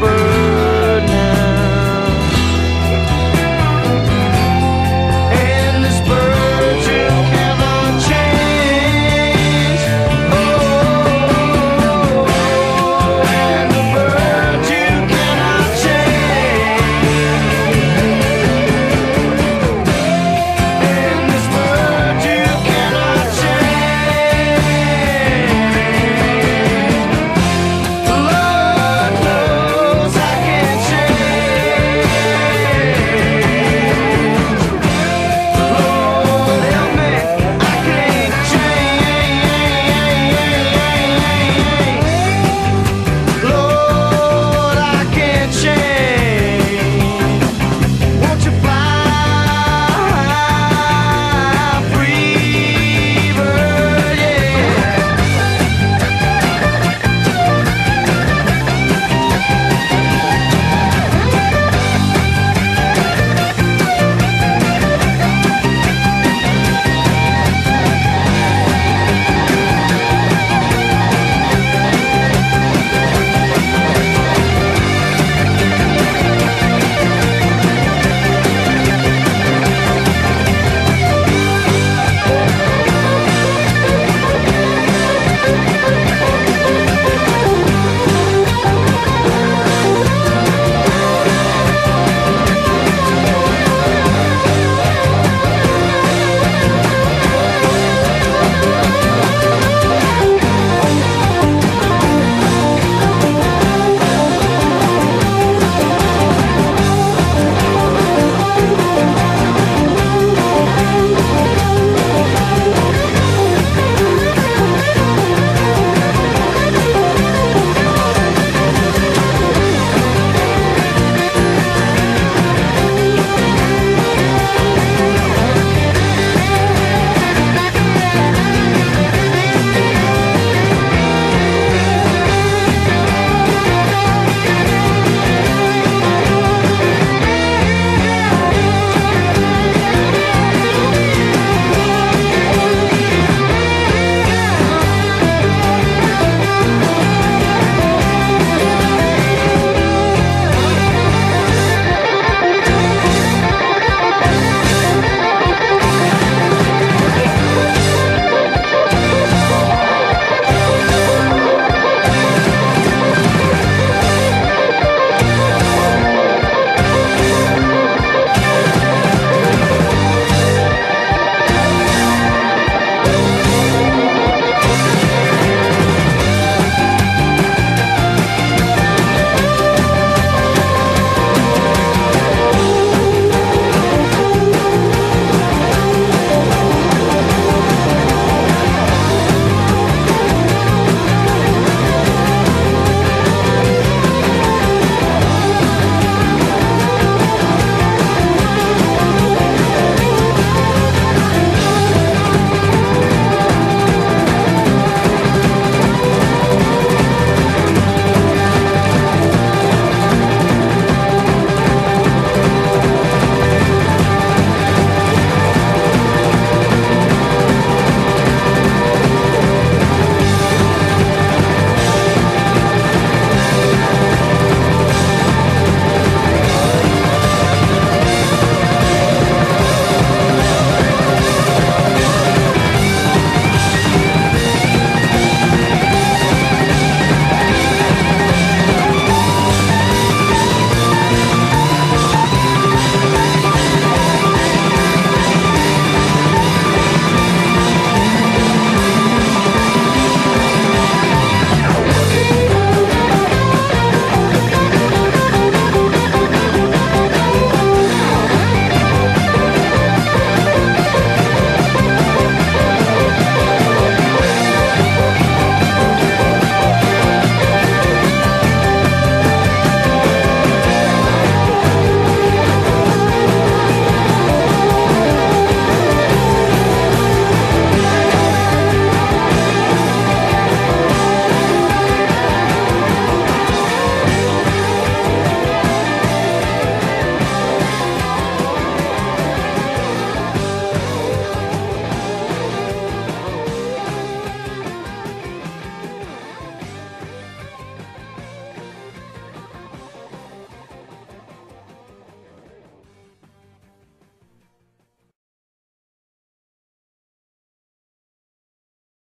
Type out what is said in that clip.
bird.